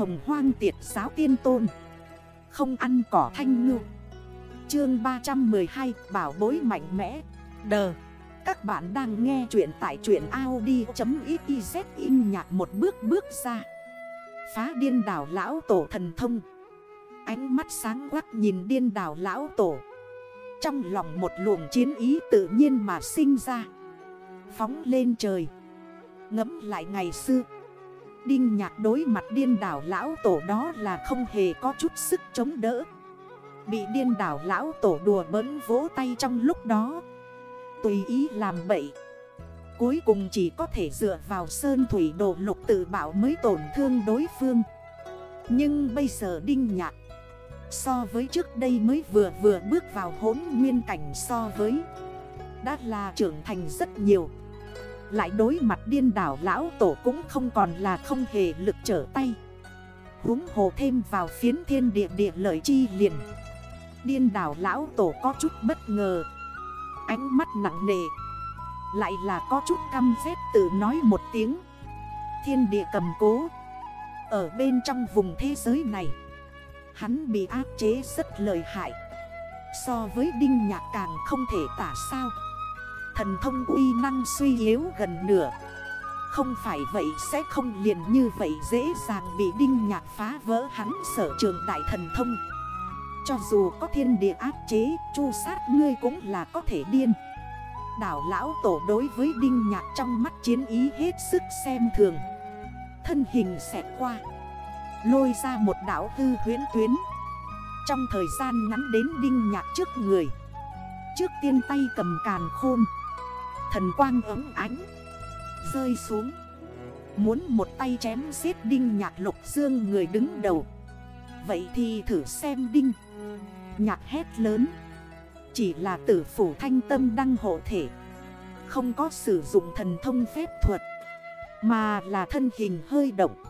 hồng hoang tiệt giáo tiên tôn. Không ăn cỏ thanh ngư. Chương 312 Bảo bối mạnh mẽ. Đờ. Các bạn đang nghe chuyện tại chuyện Audi.xyz in nhạc một bước bước ra. Phá điên đảo lão tổ thần thông. Ánh mắt sáng quắc nhìn điên đảo lão tổ. Trong lòng một luồng chiến ý tự nhiên mà sinh ra. Phóng lên trời. Ngấm lại ngày xưa. Đinh nhạc đối mặt điên đảo lão tổ đó là không hề có chút sức chống đỡ. Bị điên đảo lão tổ đùa bỡn vỗ tay trong lúc đó. Tùy ý làm bậy. Cuối cùng chỉ có thể dựa vào sơn thủy đồ lục tự bảo mới tổn thương đối phương. Nhưng bây giờ đinh nhạc, So với trước đây mới vừa vừa bước vào hốn nguyên cảnh so với, Đã là trưởng thành rất nhiều lại đối mặt điên đảo lão tổ cũng không còn là không hề lực trở tay. Húng hồ thêm vào phiến thiên địa địa lợi chi liền. Điên đảo lão tổ có chút bất ngờ. Ánh mắt nặng nề. Lại là có chút căm phép tự nói một tiếng. Thiên địa cầm cố. Ở bên trong vùng thế giới này, Hắn bị áp chế rất lợi hại. So với đinh nhạc càng không thể tả sao. Thần thông uy năng suy yếu gần nửa. Không phải vậy sẽ không liền như vậy dễ dàng bị đinh nhạc phá vỡ hắn sở trường đại thần thông. Cho dù có thiên địa áp chế, chu sát ngươi cũng là có thể điên. Đảo lão tổ đối với đinh nhạc trong mắt chiến ý hết sức xem thường. Thân hình xẹt qua Lôi ra một đảo hư huyến tuyến. Trong thời gian ngắn đến đinh nhạc trước người Trước tiên tay cầm càn khôn Thần quang ấm ánh, Rơi xuống. Muốn một tay chém giết đinh nhạc lục dương người đứng đầu. Vậy thì thử xem đinh Nhạc hét lớn. Chỉ là tử phủ thanh tâm đăng hộ thể. Không có sử dụng thần thông phép thuật, Mà là thân hình hơi động.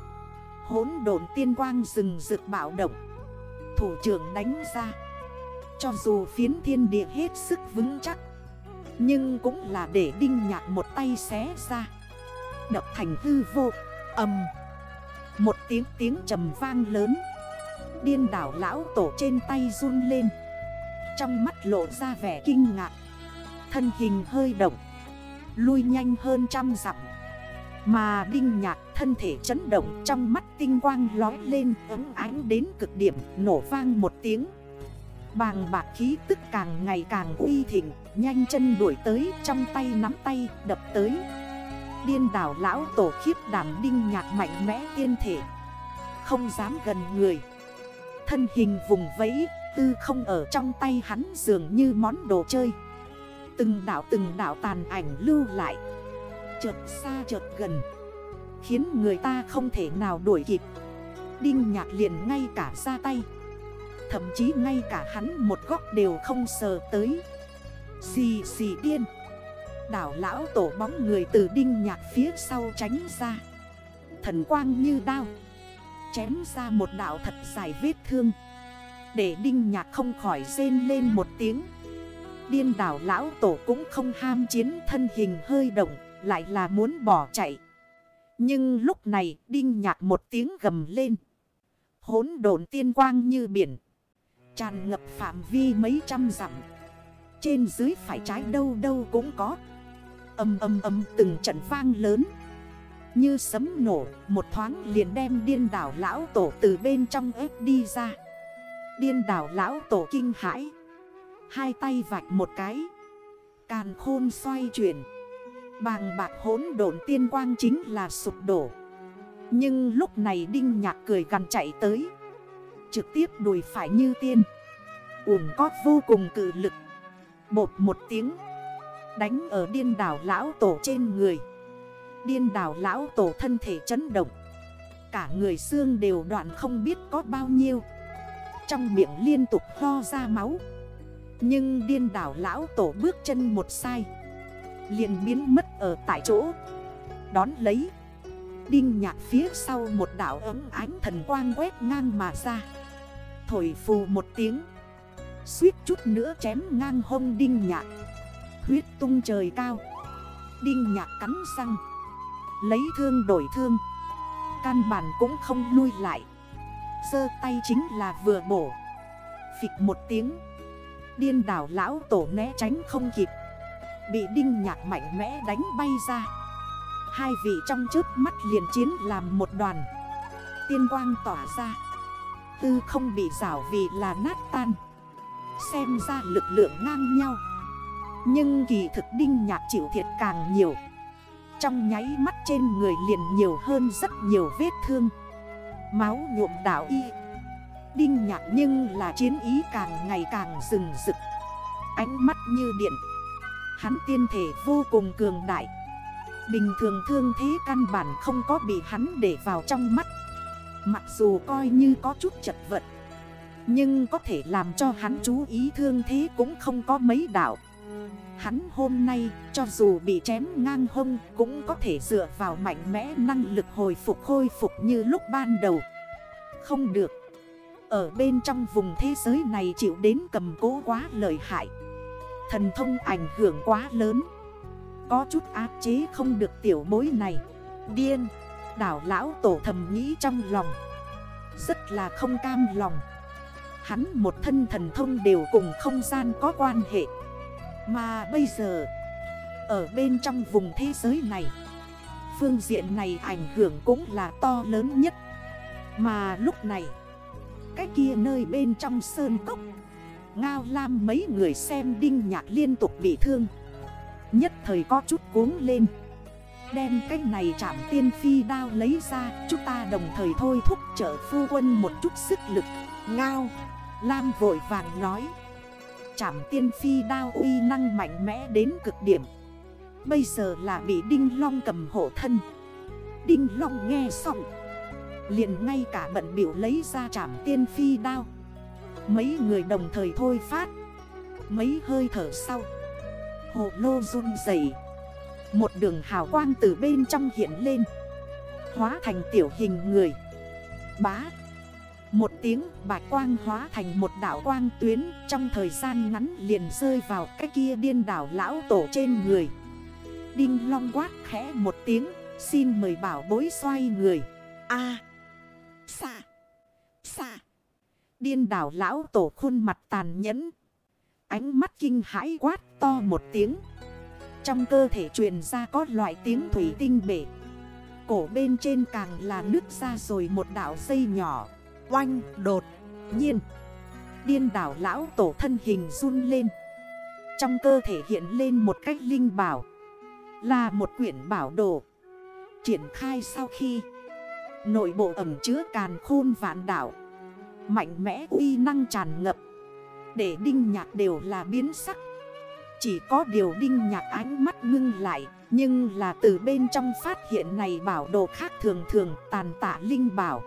Hốn đồn tiên quang rừng rực bạo động. Thủ trưởng đánh ra. Cho dù phiến thiên địa hết sức vững chắc nhưng cũng là để đinh nhạc một tay xé ra. Đập thành hư vô Âm Một tiếng tiếng trầm vang lớn. Điên đảo lão tổ trên tay run lên. Trong mắt lộ ra vẻ kinh ngạc. Thân hình hơi động, Lui nhanh hơn trăm dặm. Mà đinh nhạc thân thể chấn động, trong mắt tinh quang lói lên, ấm ánh đến cực điểm, nổ vang một tiếng. Bàng bạc khí tức càng ngày càng uy thịnh, Nhanh chân đuổi tới, trong tay nắm tay, đập tới. Điên đảo lão tổ khiếp đảm đinh nhạc mạnh mẽ tiên thể. Không dám gần người. Thân hình vùng vẫy, tư không ở trong tay hắn dường như món đồ chơi. Từng đảo từng đảo tàn ảnh lưu lại. Chợt xa chợt gần. Khiến người ta không thể nào đuổi kịp. Đinh nhạc liền ngay cả ra tay. Thậm chí ngay cả hắn một góc đều không sờ tới. Xì xì điên. Đảo lão tổ bóng người từ đinh nhạc phía sau tránh ra. Thần quang như đao. Chém ra một đảo thật dài vết thương. Để đinh nhạc không khỏi rên lên một tiếng. Điên đảo lão tổ cũng không ham chiến thân hình hơi động, Lại là muốn bỏ chạy. Nhưng lúc này đinh nhạc một tiếng gầm lên. Hốn đồn tiên quang như biển Tràn ngập phạm vi mấy trăm dặm. Trên dưới phải trái đâu đâu cũng có. Âm âm âm từng trận vang lớn. Như sấm nổ, Một thoáng liền đem điên đảo lão tổ từ bên trong ép đi ra. Điên đảo lão tổ kinh hãi. Hai tay vạch một cái. Càn khôn xoay chuyển. Bàng bạc hốn độn tiên quang chính là sụp đổ. Nhưng lúc này đinh nhạc cười gần chạy tới. Trực tiếp đùi phải như tiên. Uổng có vô cùng cử lực. Bột một tiếng, Đánh ở điên đảo lão tổ trên người. Điên đảo lão tổ thân thể chấn động. Cả người xương đều đoạn không biết có bao nhiêu. Trong miệng liên tục ho ra máu. Nhưng điên đảo lão tổ bước chân một sai. Liền biến mất ở tại chỗ. Đón lấy, Đinh nhạc phía sau một đảo ấm ánh thần quang quét ngang mà ra. Thổi phù một tiếng. Suýt chút nữa chém ngang hông đinh nhạc. Huyết tung trời cao. Đinh nhạc cắn răng. Lấy thương đổi thương. Căn bản cũng không lui lại. Sơ tay chính là vừa bổ. Phịch một tiếng. Điên đảo lão tổ né tránh không kịp. Bị đinh nhạc mạnh mẽ đánh bay ra. Hai vị trong trước mắt liền chiến làm một đoàn. Tiên quang tỏa ra. Tư không bị rảo vì là nát tan. Xem ra lực lượng ngang nhau. Nhưng kỳ thực đinh nhạc chịu thiệt càng nhiều. Trong nháy mắt trên người liền nhiều hơn rất nhiều vết thương. Máu nhuộm đảo y. Đinh nhạc nhưng là chiến ý càng ngày càng rừng rực. Ánh mắt như điện. Hắn tiên thể vô cùng cường đại. Bình thường thương thế căn bản không có bị hắn để vào trong mắt. Mặc dù coi như có chút chật vật, Nhưng có thể làm cho hắn chú ý thương thế cũng không có mấy đảo Hắn hôm nay, cho dù bị chém ngang hông, Cũng có thể dựa vào mạnh mẽ năng lực hồi phục khôi phục như lúc ban đầu. Không được. Ở bên trong vùng thế giới này chịu đến cầm cố quá lợi hại. Thần thông ảnh hưởng quá lớn. Có chút áp chế không được tiểu bối này. Điên. Đảo lão tổ thầm nghĩ trong lòng. Rất là không cam lòng. Hắn một thân thần thông đều cùng không gian có quan hệ. Mà bây giờ, Ở bên trong vùng thế giới này, Phương diện này ảnh hưởng cũng là to lớn nhất. Mà lúc này, Cái kia nơi bên trong sơn cốc, Ngao Lam mấy người xem Đinh Nhạc liên tục bị thương. Nhất thời có chút cuốn lên. Đem cái này chạm tiên phi đao lấy ra, Chúng ta đồng thời thôi thúc trợ phu quân một chút sức lực. Ngao, Lam vội vàng nói. Chạm tiên phi đao uy năng mạnh mẽ đến cực điểm. Bây giờ là bị Đinh Long cầm hộ thân. Đinh Long nghe xong, liền ngay cả bận biểu lấy ra chạm tiên phi đao. Mấy người đồng thời thôi phát. Mấy hơi thở sau, Hồ lô run dậy một đường hào quang từ bên trong hiện lên. Hóa thành tiểu hình người. Bá. Một tiếng bạch quang hóa thành một đảo quang tuyến. Trong thời gian ngắn liền rơi vào cái kia điên đảo lão tổ trên người. Đinh long quát khẽ một tiếng Xin mời bảo bối xoay người. A. À, xa. Điên đảo lão tổ khuôn mặt tàn nhẫn. Ánh mắt kinh hãi quát to một tiếng. Trong cơ thể truyền ra có loại tiếng thủy tinh bể. Cổ bên trên càng là nước ra rồi một đảo dây nhỏ. Oanh, đột, nhiên. Điên đảo lão tổ thân hình run lên. Trong cơ thể hiện lên một cách linh bảo. Là một quyển bảo đồ. Triển khai sau khi. Nội bộ ẩm chứa càn khôn vạn đảo. Mạnh mẽ uy năng tràn ngập. Để đinh nhạc đều là biến sắc. Chỉ có điều đinh nhạc ánh mắt ngưng lại, Nhưng là từ bên trong phát hiện này bảo đồ khác thường thường, tàn tạ linh bảo.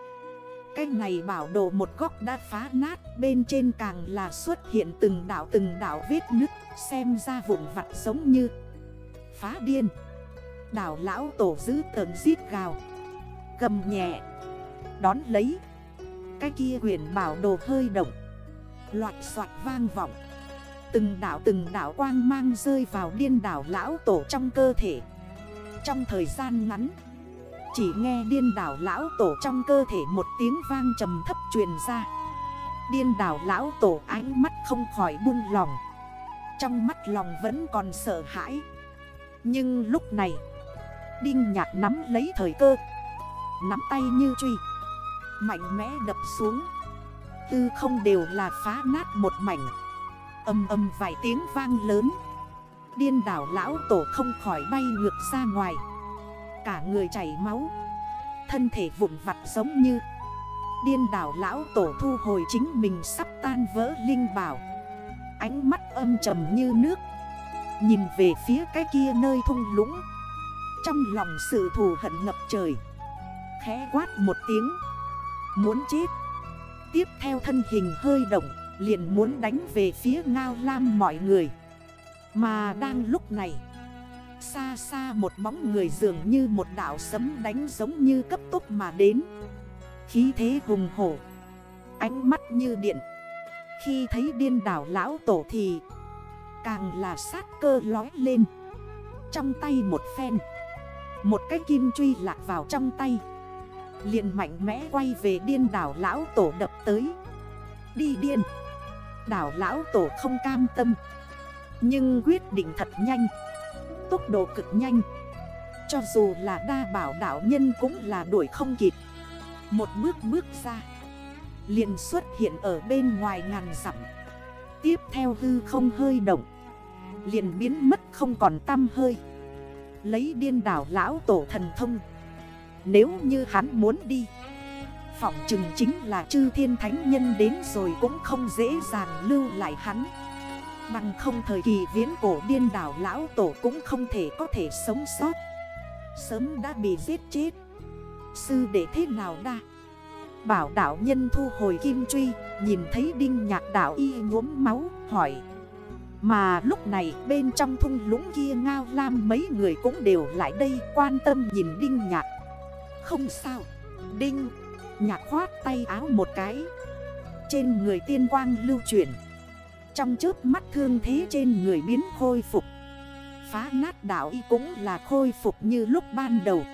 Cái này bảo đồ một góc đã phá nát, Bên trên càng là xuất hiện từng đảo từng đảo vết nứt, Xem ra vụn vặt giống như Phá điên. Đảo lão tổ giữ tờn giết gào cầm nhẹ, Đón lấy. Cái kia huyền bảo đồ hơi động Loạt soạt vang vọng. Từng đảo từng đảo quang mang rơi vào điên đảo lão tổ trong cơ thể. Trong thời gian ngắn, Chỉ nghe điên đảo lão tổ trong cơ thể một tiếng vang trầm thấp truyền ra. Điên đảo lão tổ ánh mắt không khỏi buông lòng Trong mắt lòng vẫn còn sợ hãi. Nhưng lúc này, Đinh nhạc nắm lấy thời cơ, Nắm tay như truy, Mạnh mẽ đập xuống. Tư không đều là phá nát một mảnh. Âm âm vài tiếng vang lớn. Điên đảo lão tổ không khỏi bay ngược ra ngoài. Cả người chảy máu. Thân thể vụn vặt giống như. Điên đảo lão tổ thu hồi chính mình sắp tan vỡ linh bảo. Ánh mắt âm trầm như nước. Nhìn về phía cái kia nơi thung lũng. Trong lòng sự thù hận ngập trời. Khẽ quát một tiếng. Muốn chết. Tiếp theo thân hình hơi động. Liền muốn đánh về phía ngao lam mọi người. Mà đang lúc này, Xa xa một bóng người dường như một đảo sấm đánh giống như cấp tốc mà đến. Khí thế hùng hổ, Ánh mắt như điện. Khi thấy điên đảo lão tổ thì Càng là sát cơ lói lên. Trong tay một phen, Một cái kim truy lạc vào trong tay. Liền mạnh mẽ quay về điên đảo lão tổ đập tới. Đi điên! Đảo lão tổ không cam tâm. Nhưng quyết định thật nhanh. Tốc độ cực nhanh. Cho dù là đa bảo đảo nhân cũng là đuổi không kịp. Một bước bước ra. Liền xuất hiện ở bên ngoài ngàn dặm. Tiếp theo hư không hơi động. Liền biến mất không còn tăm hơi. Lấy điên đảo lão tổ thần thông. Nếu như hắn muốn đi Phỏng chừng chính là chư thiên thánh nhân đến rồi cũng không dễ dàng lưu lại hắn. Bằng không thời kỳ viễn cổ điên đảo lão tổ cũng không thể có thể sống sót. Sớm đã bị giết chết. Sư để thế nào đa? Bảo đảo nhân thu hồi kim truy, Nhìn thấy đinh nhạc đảo y nhuốm máu, hỏi. Mà lúc này bên trong thung lũng kia ngao lam mấy người cũng đều lại đây quan tâm nhìn đinh nhạc. Không sao. Đinh Nhạc khoát tay áo một cái. Trên người tiên quang lưu chuyển. Trong chớp mắt thương thế trên người biến khôi phục. Phá nát đảo y cũng là khôi phục như lúc ban đầu.